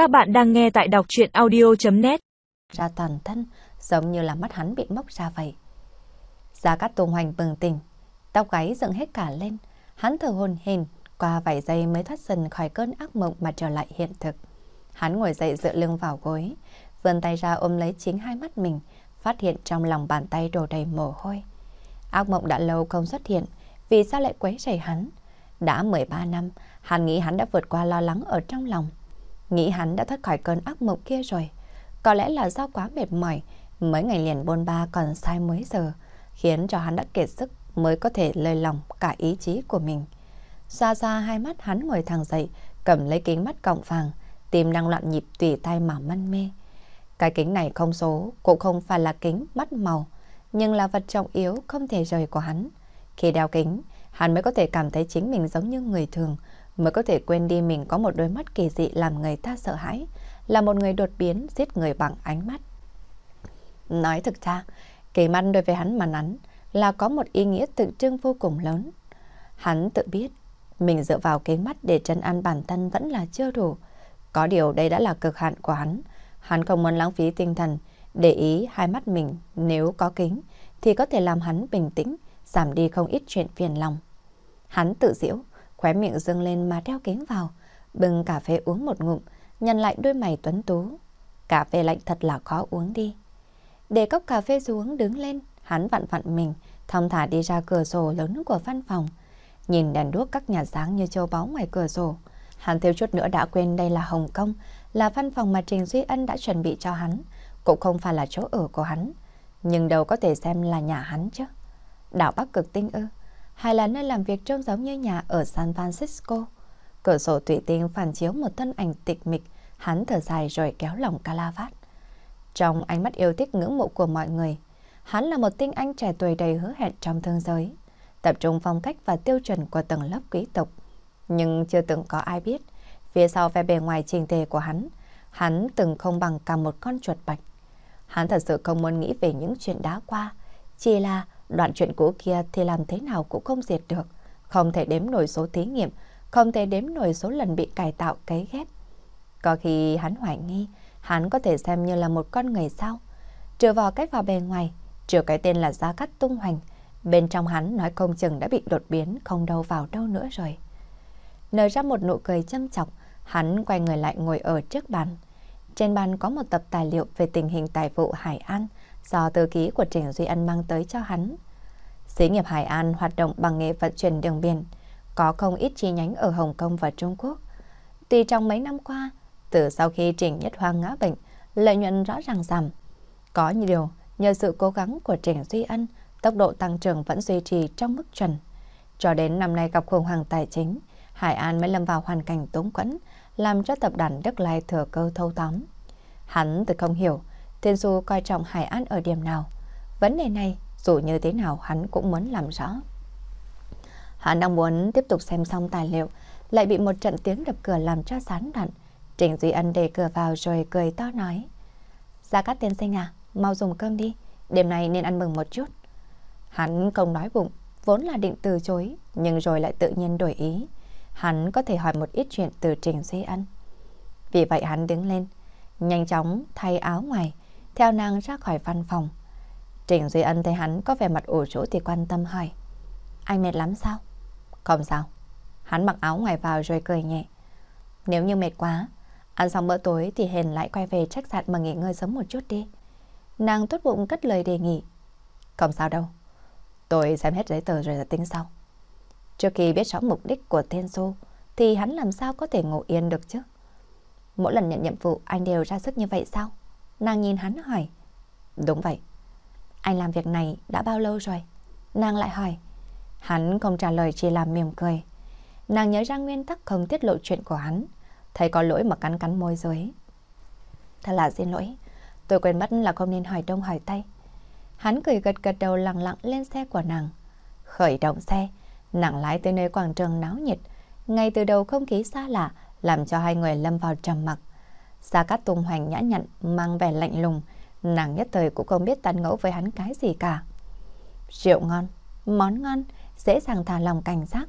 Các bạn đang nghe tại đọc chuyện audio.net Ra toàn thân, giống như là mắt hắn bị móc ra vậy. Gia Cát Tùng Hoành bừng tỉnh, tóc gáy dựng hết cả lên. Hắn thở hồn hền, qua vài giây mới thoát dần khỏi cơn ác mộng mà trở lại hiện thực. Hắn ngồi dậy dựa lưng vào gối, vươn tay ra ôm lấy chính hai mắt mình, phát hiện trong lòng bàn tay đổ đầy mồ hôi. Ác mộng đã lâu không xuất hiện, vì sao lại quấy rầy hắn? Đã 13 năm, hắn nghĩ hắn đã vượt qua lo lắng ở trong lòng. Nghĩ hắn đã thoát khỏi cơn ác mộng kia rồi. Có lẽ là do quá mệt mỏi, mấy ngày liền bôn ba còn sai mấy giờ, khiến cho hắn đã kiệt sức mới có thể lời lòng cả ý chí của mình. Xa xa hai mắt hắn ngồi thẳng dậy, cầm lấy kính mắt cọng vàng, tim đang loạn nhịp tùy tay mà mân mê. Cái kính này không số, cũng không phải là kính mắt màu, nhưng là vật trọng yếu không thể rời của hắn. Khi đeo kính, hắn mới có thể cảm thấy chính mình giống như người thường, mới có thể quên đi mình có một đôi mắt kỳ dị làm người ta sợ hãi, là một người đột biến giết người bằng ánh mắt. Nói thực ra, kỳ mắt đối với hắn mà nắn là có một ý nghĩa tượng trưng vô cùng lớn. Hắn tự biết, mình dựa vào kính mắt để trấn an bản thân vẫn là chưa đủ. Có điều đây đã là cực hạn của hắn. Hắn không muốn lãng phí tinh thần, để ý hai mắt mình nếu có kính thì có thể làm hắn bình tĩnh, giảm đi không ít chuyện phiền lòng. Hắn tự diễu, khóe miệng dâng lên mà đeo kính vào, bưng cà phê uống một ngụm, nhăn lại đôi mày tuấn tú. Cà phê lạnh thật là khó uống đi. Để cốc cà phê xuống đứng lên, hắn vặn vặn mình, thong thả đi ra cửa sổ lớn của văn phòng. Nhìn đèn đuốc các nhà sáng như châu báu ngoài cửa sổ. Hắn thiếu chút nữa đã quên đây là Hồng Kông, là văn phòng mà Trình Duy Ân đã chuẩn bị cho hắn, cũng không phải là chỗ ở của hắn. Nhưng đâu có thể xem là nhà hắn chứ. Đảo Bắc Cực Tinh ư? Hay là nơi làm việc trông giống như nhà ở San Francisco? Cửa sổ thủy tinh phản chiếu một thân ảnh tịch mịch, hắn thở dài rồi kéo lòng calavat. Trong ánh mắt yêu thích ngưỡng mộ của mọi người, hắn là một tinh anh trẻ tuổi đầy hứa hẹn trong thương giới, tập trung phong cách và tiêu chuẩn của tầng lớp quý tộc. Nhưng chưa từng có ai biết, phía sau vẻ bề ngoài trình tề của hắn, hắn từng không bằng cả một con chuột bạch. Hắn thật sự không muốn nghĩ về những chuyện đã qua, chỉ là đoạn chuyện cũ kia thì làm thế nào cũng không diệt được, không thể đếm nổi số thí nghiệm, không thể đếm nổi số lần bị cải tạo cấy ghép. Có khi hắn hoài nghi, hắn có thể xem như là một con người sao? Trừ vào cách vào bề ngoài, trừ cái tên là Gia Cát Tung Hoành, bên trong hắn nói không chừng đã bị đột biến không đâu vào đâu nữa rồi. Nở ra một nụ cười châm chọc, hắn quay người lại ngồi ở trước bàn. Trên bàn có một tập tài liệu về tình hình tài vụ Hải An do tư ký của Trình Duy Ân mang tới cho hắn. Xí nghiệp Hải An hoạt động bằng nghề vận chuyển đường biển, có không ít chi nhánh ở Hồng Kông và Trung Quốc. Tuy trong mấy năm qua, từ sau khi Trình Nhất Hoang ngã bệnh, lợi nhuận rõ ràng giảm. Có nhiều điều, nhờ sự cố gắng của Trình Duy Ân, tốc độ tăng trưởng vẫn duy trì trong mức chuẩn. Cho đến năm nay gặp khủng hoảng tài chính, Hải An mới lâm vào hoàn cảnh túng quẫn, làm cho tập đoàn Đức Lai thừa cơ thâu tóm. Hắn từ không hiểu, Thiên Du coi trọng Hải An ở điểm nào. Vấn đề này, dù như thế nào hắn cũng muốn làm rõ. Hắn đang muốn tiếp tục xem xong tài liệu, lại bị một trận tiếng đập cửa làm cho sán đặn. Trình Duy Ân đẩy cửa vào rồi cười to nói. Gia Cát tiên sinh à, mau dùng cơm đi, đêm nay nên ăn mừng một chút. Hắn không nói bụng, vốn là định từ chối, nhưng rồi lại tự nhiên đổi ý. Hắn có thể hỏi một ít chuyện từ Trình Duy Ân. Vì vậy hắn đứng lên, nhanh chóng thay áo ngoài, theo nàng ra khỏi văn phòng. Trịnh Duy Ân thấy hắn có vẻ mặt ủ rũ thì quan tâm hỏi. Anh mệt lắm sao? Không sao. Hắn mặc áo ngoài vào rồi cười nhẹ. Nếu như mệt quá, ăn xong bữa tối thì hền lại quay về khách sạn mà nghỉ ngơi sớm một chút đi. Nàng tốt bụng cất lời đề nghị. Không sao đâu. Tôi xem hết giấy tờ rồi là tính sau. Trước khi biết rõ mục đích của Thiên Xô, thì hắn làm sao có thể ngủ yên được chứ? Mỗi lần nhận nhiệm vụ anh đều ra sức như vậy sao? Nàng nhìn hắn hỏi. Đúng vậy. Anh làm việc này đã bao lâu rồi? Nàng lại hỏi. Hắn không trả lời chỉ làm mỉm cười. Nàng nhớ ra nguyên tắc không tiết lộ chuyện của hắn. Thấy có lỗi mà cắn cắn môi dưới. Thật là xin lỗi. Tôi quên mất là không nên hỏi đông hỏi tây. Hắn cười gật gật đầu lặng lặng lên xe của nàng. Khởi động xe, nàng lái tới nơi quảng trường náo nhiệt. Ngay từ đầu không khí xa lạ làm cho hai người lâm vào trầm mặc. Gia Cát tùng Hoành nhã nhặn, mang vẻ lạnh lùng, nàng nhất thời cũng không biết tán ngẫu với hắn cái gì cả. Rượu ngon, món ngon, dễ dàng thả lòng cảnh giác.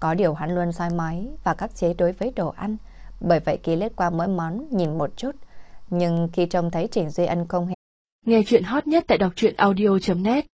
Có điều hắn luôn soi mói và các chế đối với đồ ăn, Bởi vậy khi lết qua mỗi món nhìn một chút, nhưng khi trông thấy Trình Duy Ân không hề Nghe chuyện hot nhất tại đọc truyện audio.net